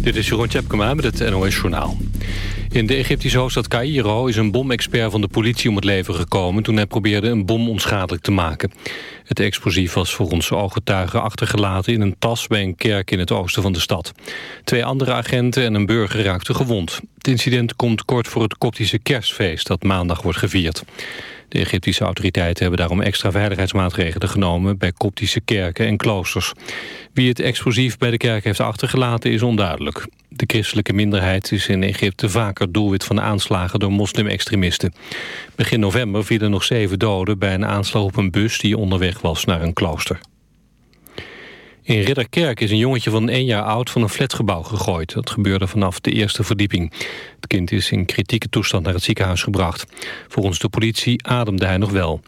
Dit is Jeroen Tjepkema met het NOS Journaal. In de Egyptische hoofdstad Cairo is een bomexpert van de politie om het leven gekomen... toen hij probeerde een bom onschadelijk te maken. Het explosief was volgens ooggetuigen achtergelaten in een tas... bij een kerk in het oosten van de stad. Twee andere agenten en een burger raakten gewond. Het incident komt kort voor het koptische kerstfeest... dat maandag wordt gevierd. De Egyptische autoriteiten hebben daarom extra veiligheidsmaatregelen genomen bij koptische kerken en kloosters. Wie het explosief bij de kerk heeft achtergelaten is onduidelijk. De christelijke minderheid is in Egypte vaker doelwit van aanslagen door moslimextremisten. Begin november vielen nog zeven doden bij een aanslag op een bus die onderweg was naar een klooster. In Ridderkerk is een jongetje van één jaar oud van een flatgebouw gegooid. Dat gebeurde vanaf de eerste verdieping. Het kind is in kritieke toestand naar het ziekenhuis gebracht. Volgens de politie ademde hij nog wel.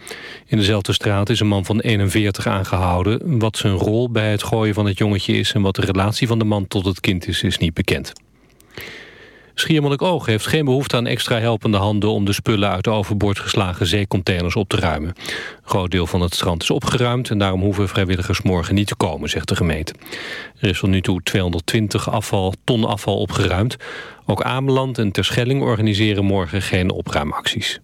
In dezelfde straat is een man van 41 aangehouden. Wat zijn rol bij het gooien van het jongetje is... en wat de relatie van de man tot het kind is, is niet bekend. Schiermonnikoog heeft geen behoefte aan extra helpende handen... om de spullen uit de overboord geslagen zeecontainers op te ruimen. Een groot deel van het strand is opgeruimd... en daarom hoeven vrijwilligers morgen niet te komen, zegt de gemeente. Er is tot nu toe 220 afval, ton afval opgeruimd. Ook Ameland en Terschelling organiseren morgen geen opruimacties.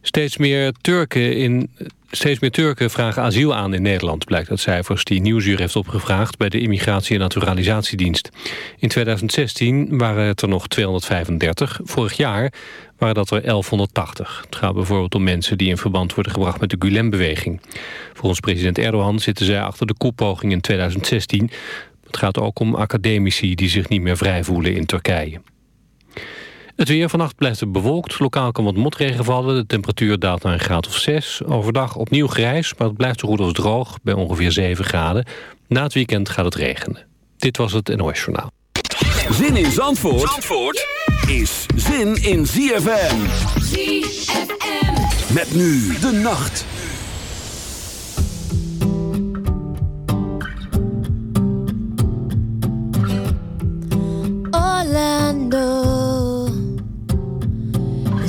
Steeds meer Turken in Steeds meer Turken vragen asiel aan in Nederland, blijkt uit cijfers die Nieuwsuur heeft opgevraagd bij de Immigratie- en Naturalisatiedienst. In 2016 waren het er nog 235, vorig jaar waren dat er 1180. Het gaat bijvoorbeeld om mensen die in verband worden gebracht met de Gulen-beweging. Volgens president Erdogan zitten zij achter de koepoging in 2016. Het gaat ook om academici die zich niet meer vrij voelen in Turkije. Het weer vannacht blijft het bewolkt. Lokaal kan wat motregen vallen. De temperatuur daalt naar een graad of 6. Overdag opnieuw grijs, maar het blijft zo goed als droog... bij ongeveer 7 graden. Na het weekend gaat het regenen. Dit was het NOS Journaal. Zin in Zandvoort, Zandvoort is zin in ZFM. ZFM. Met nu de nacht. Orlando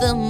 The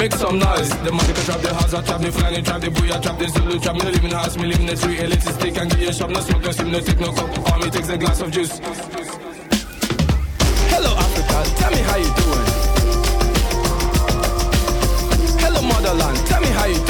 Make some noise. The money can trap the house, I trap the flying, trap the booyah, trap the Zulu, trap me, living in house, me living in the tree, elitist stick and get your shop, no smoke, no steam, no take no. All me takes a glass of juice. Hello, Africa, tell me how you doing. Hello, motherland, tell me how you doing.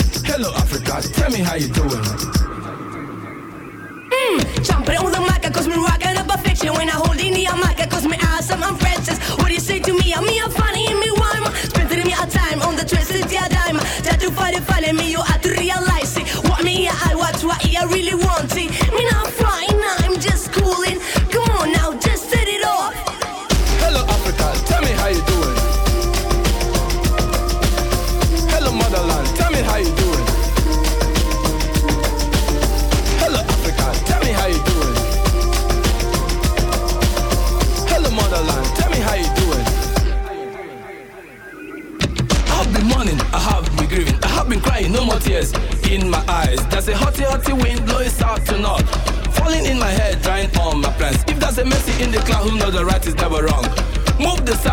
Hello, Africa, tell me how you doing. Mmm, Jumping on the mic, cause me rockin' up a fiction. When I hold in the mic, cause me awesome, I'm Francis What do you say to me? I'm me, I'm funny, me rhyme Spending me a time on the twisted yeah dime? Try to find it, find me, you have to realize it. What me, I watch, what I really want it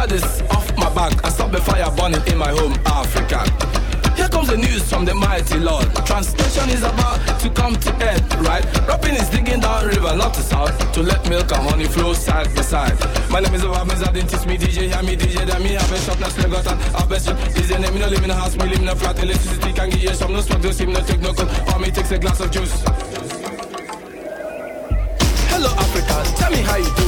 Saddest off my back and stop the fire burning in my home, Africa. Here comes the news from the mighty Lord. Translation is about to come to end, right? Rapping is digging down river, not to south, to let milk and honey flow side by side. My name is Obama, I didn't teach me DJ, hear me DJ, then me have a shop, still got an have a shop. DJ name, me no live in a house, me live in a flat, electricity can give you some, no smoke, no steam, no take no cold, for me takes a glass of juice. Hello Africa, tell me how you doing.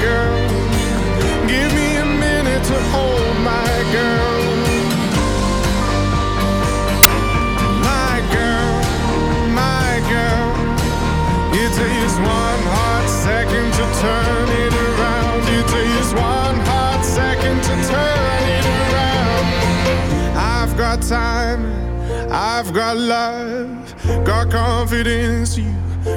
girl. Give me a minute to hold my girl. My girl, my girl. It takes one hot second to turn it around. It takes one hot second to turn it around. I've got time, I've got love, got confidence. You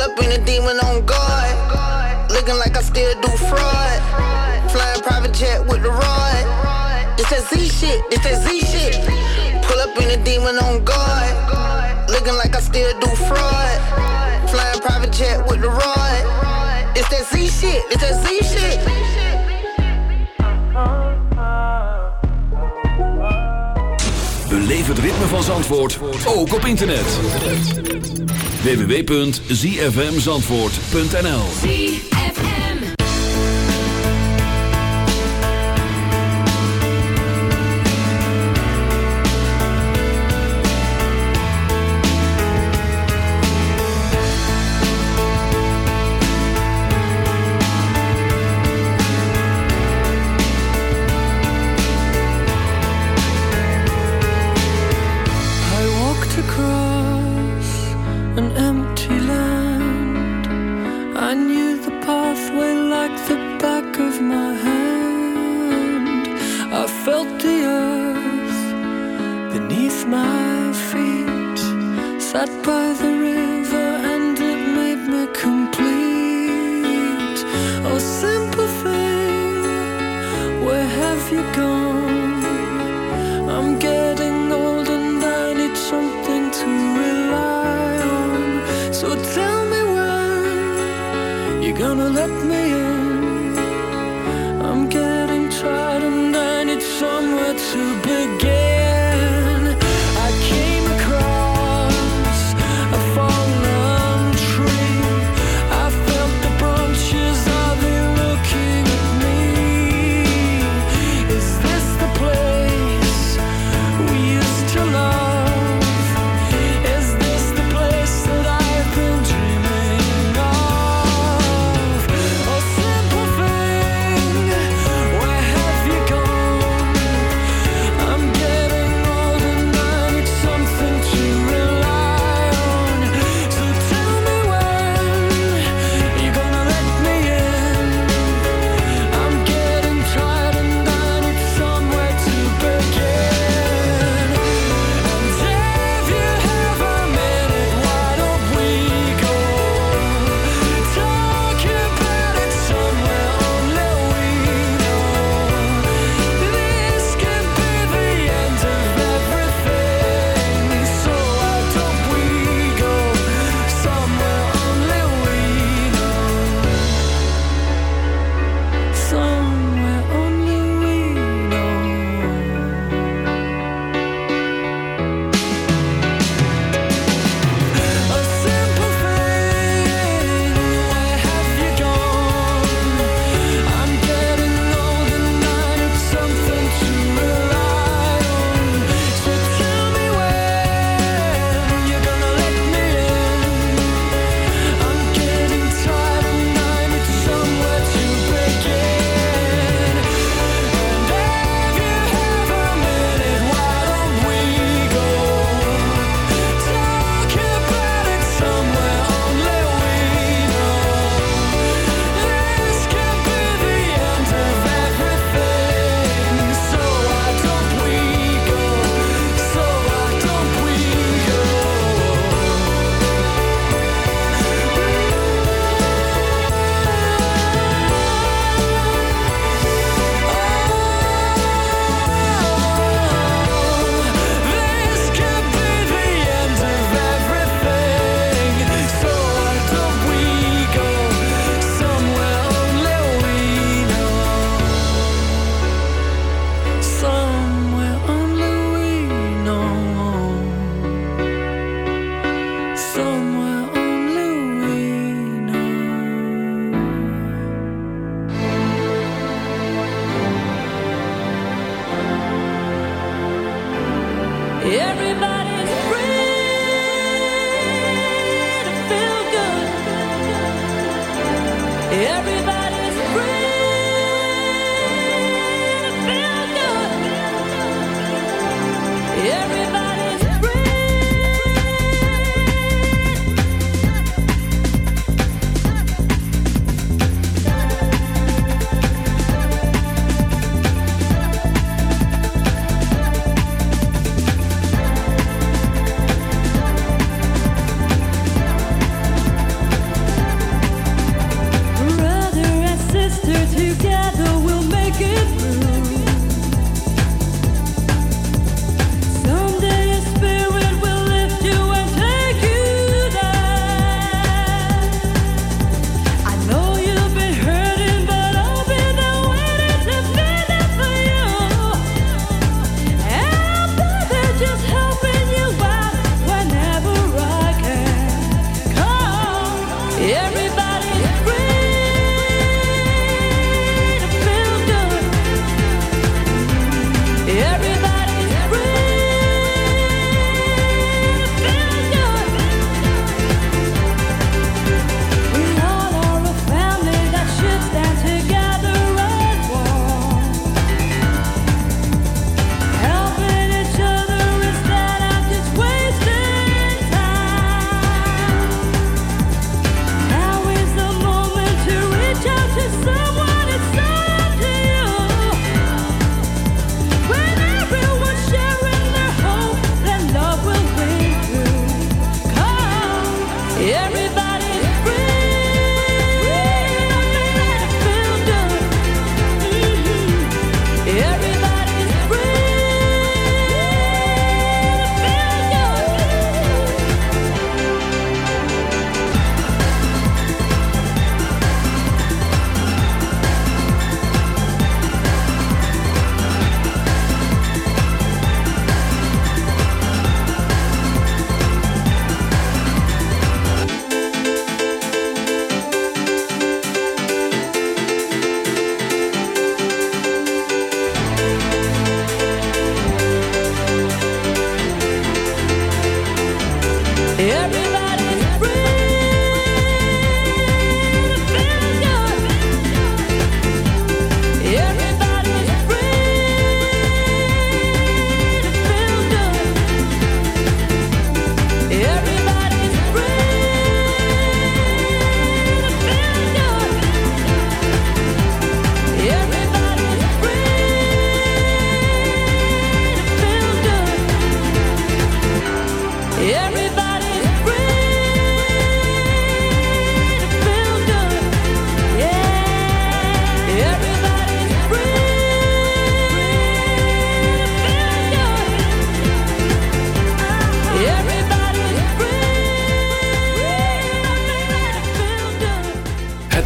Pull up in a demon on guard. Looking like I still do fraud. Flying private jet with the rod. It's that Z shit, it's that Z shit. Pull up in a demon on guard. Looking like I still do fraud. Flying private jet with the rod. It's that Z shit, it's that Z shit. Beleef het ritme van Zandvoort, ook op internet. www.zfmzandvoort.nl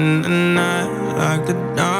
in the night like the dawn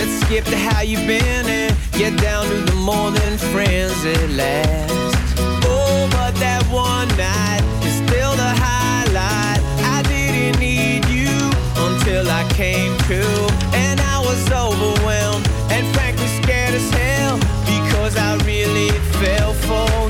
Let's skip to how you've been and get down to the more than friends at last. Oh, but that one night is still the highlight. I didn't need you until I came to, and I was overwhelmed and frankly scared as hell because I really fell for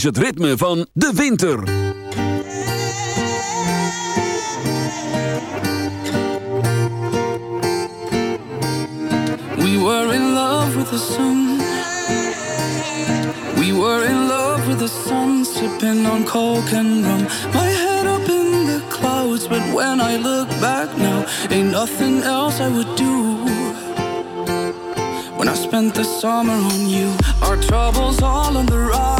Is het ritme van de winter. We were in love with the sun. We were in love with the sun, sipping on coke and rum. My head up in the clouds, but when I look back now, ain't nothing else I would do. When I spent the summer on you, our troubles all on the rise.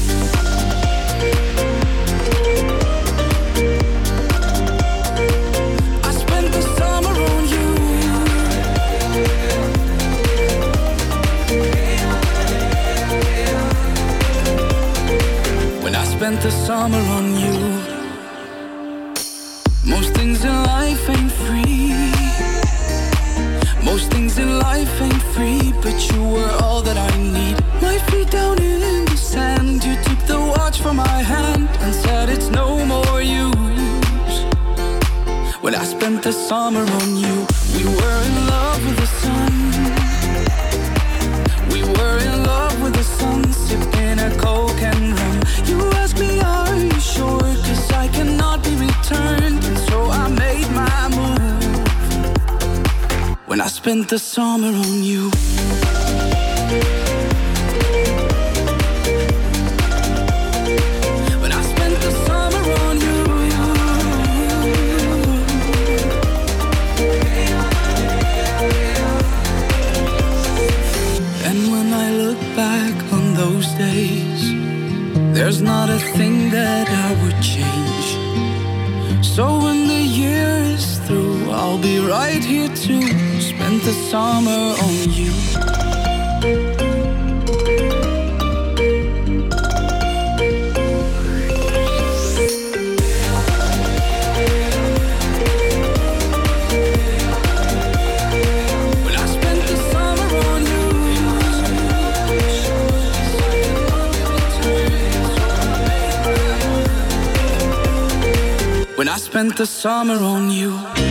The summer on the summer on you.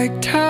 Like time,